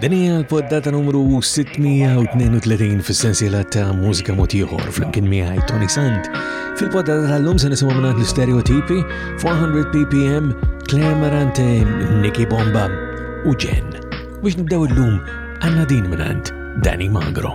Din hija l-poddata numru 632 fis-sensiela ta' mużika motiħor flimkien miegħi Tony Sant. Fil-poddata tal-lum se nisimgħu minn l-istereotipi 400 ppm Clemerante Nicky Bomba u Jen. Biex nibdew illum għandna din minn Danny Magro.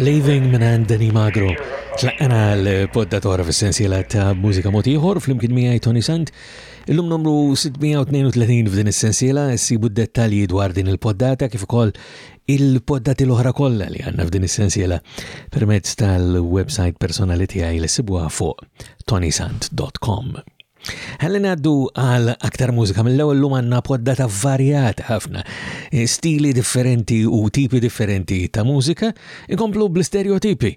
Leaving minn Anthony Magro. Tlaqqana l-poddatora fil-sensiela ta' mużika motiħor fl-imkien miħaj Tony Sant. Illum numru 632 f'din is-sensiela issibu d-dettalji dwar din il-poddata kif ukoll il-poddati l-oħra kollha li għandna f'din is-sensiela permezz tal-website personali tiegħi li sibuha fuq tonisant.com. Ħalli ngħaddu għal aktar mużika mill-ewwel lum għandna poddata varjata ħafna, eh, stili differenti u tipi differenti ta' mużika, ikomplu bl-istereotipi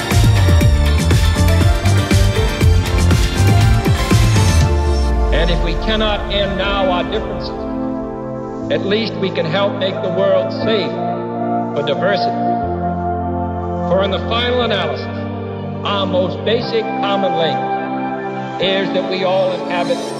cannot end now our differences, at least we can help make the world safe for diversity. For in the final analysis, our most basic common link is that we all inhabit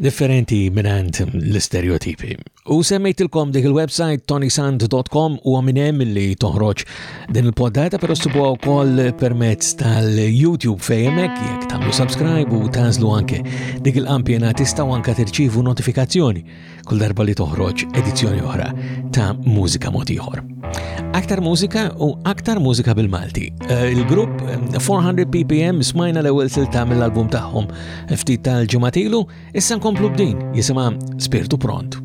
differenti mingħand l-isterjotipi. U semmejtilkom dik il-website tonysand.com u għaminem li toħroġ din il-poddata pero sibuha wkoll permezz tal-YouTube fejmek jekk tagħmlu subscribe u tażlu anke dik il-kampjena tistgħu anke tirċivu notifikazzjoni kull darba li toħroġ edizzjoni oħra ta' mużika mod ieħor. Aktar mużika u aktar mużika bil-Malti. Eh, il-grupp 400 eh, ppm smajna l-ewwel silta mill-album tagħhom ftit tal-ġematilu, issa nkomplu b'din jisimha Spirtu Pront.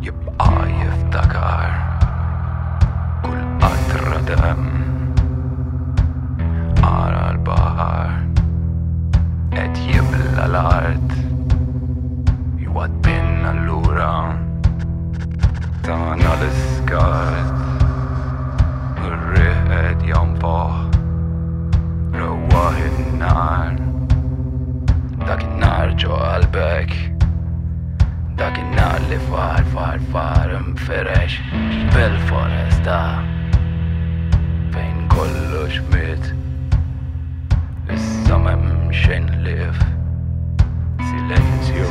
Jibqa' jiftakar kull qatra dem ara l-baħar qed jibla l-art jwaddinna lura tagħna l-iskart ir-riħ qed jonfoħ rewwaħ in-nar dak in-nar ġo qalbek Dak in-nar li far far far mferex bil-foresta fejn kollox mit issa m'hemm xejn lif silenzju.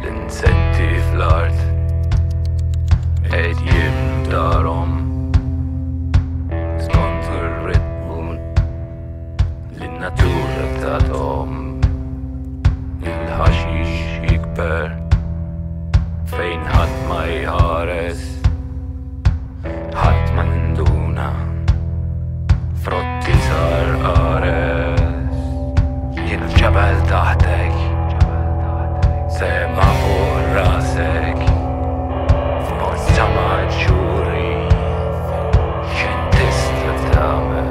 L-insetti fl-art qed jibnu darhom skont ir-ritmu li n-natura tathom il-ħaxix jikber fejn ħadd ma jħares. Ħadd ma ninduna frotti sar qares Jien f'ġebel taħtek Sema fuq rasek F'mos ġama ġuri X'intist tagħmel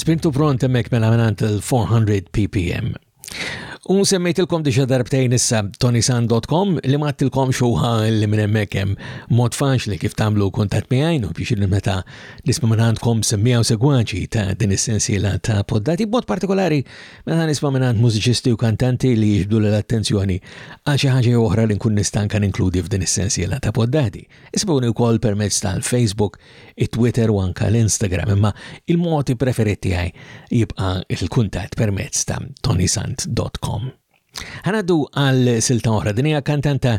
Spintu pront emmek mela minant il-400 ppm. U semmejtilkom diġa darbtejn issa tonisan.com li mattilkom xuħa li minn hemmhekk hemm mod faċli kif tagħmlu kuntatt miegħi u biex li meta nisma' minn għandkom semmijaw segwaċi ta' din is-sensiela ta' poddati b'mod partikolari Meta nisma' mingħand mużiċisti u kantanti li jiġbdu l-attenzjoni għal xi ħaġa jew oħra li nkun nista' anke ninkludi f'din is-sensiela ta' poddati. Isibuni wkoll permezz tal-Facebook, it-Twitter u anke l-Instagram, imma il-mod preferit tiegħi jibqa' l-kuntatt permezz ta' tonysant.com. Ħanaddu għal silta oħra, din hija kantanta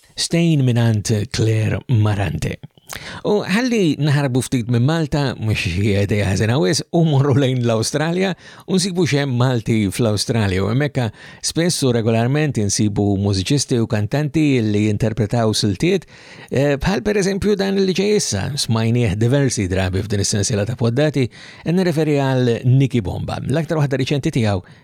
Stain minant Claire Marante. U ħalli naħarbu ftit minn Malta, mux jgħede jahzen għawis, u morru lejn l-Australia, u nsibu xem Malti fl-Australia, u emekka spess u regolarment nsibu mużiċisti u kantanti li jinterpretaw siltiet, eh, bħal per eżempju dan li ġejissa, smajnieħ diversi drabi f'din is-sensiela ta' poddati, nireferi għal Niki Bomba, l-aktar waħda riċenti tiegħu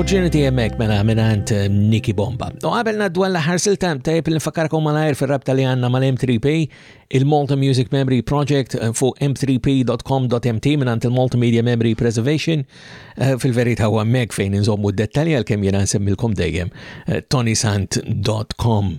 Opportunity jemmek mela minant eh, Niki Bomba. U għabel naddu għalla ħarsil tam tajb l-infakarkom malajr fil-rabta li għanna mal-M3P, il-Malta Music Memory Project eh, fu m3p.com.mt minant il-Malta Media Memory Preservation eh, fil-verita u għammek fejn nżommu d-dettalja l-kem jena nsemmilkom dejjem tonysant.com.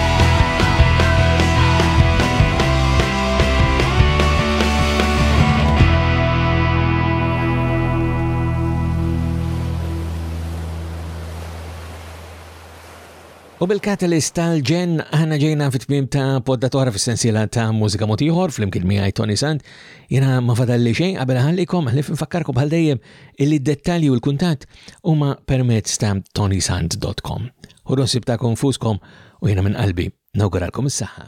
U bil-Catalyst tal-ġen ħana ġejna fit tmim ta' podda toħra fis-sensiela ta' mużika motiħor fl-imkien miegħi Tony Sant. Jiena ma fadalli xejn qabel ħallikom ħlif nfakkarkom bħal dejjem illi d-dettalji u l-kuntatt huma permezz ta' tonysant.com. Ħudu ħsieb tagħkom nfuskom u jiena minn qalbi nawguralkom is-saħħa.